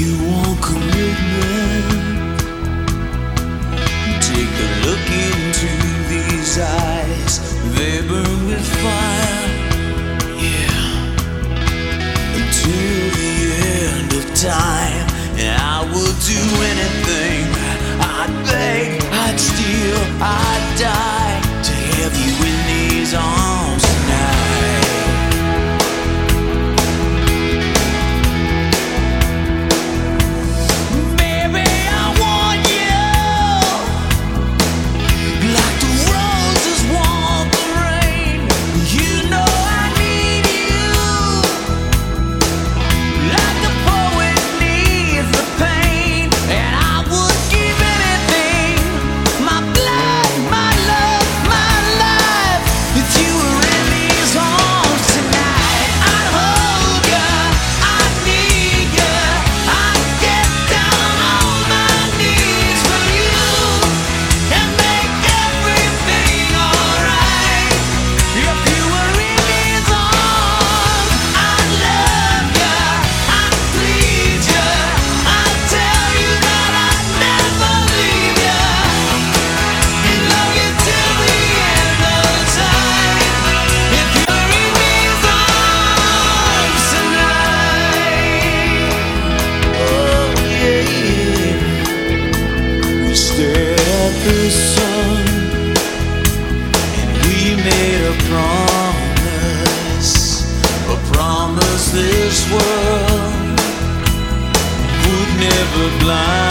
you want commitment, take a look into these eyes. They burn with fire. Yeah. Until the end of time, I will do anything. I'd beg, I'd steal, I'd die to have you in these arms. blind.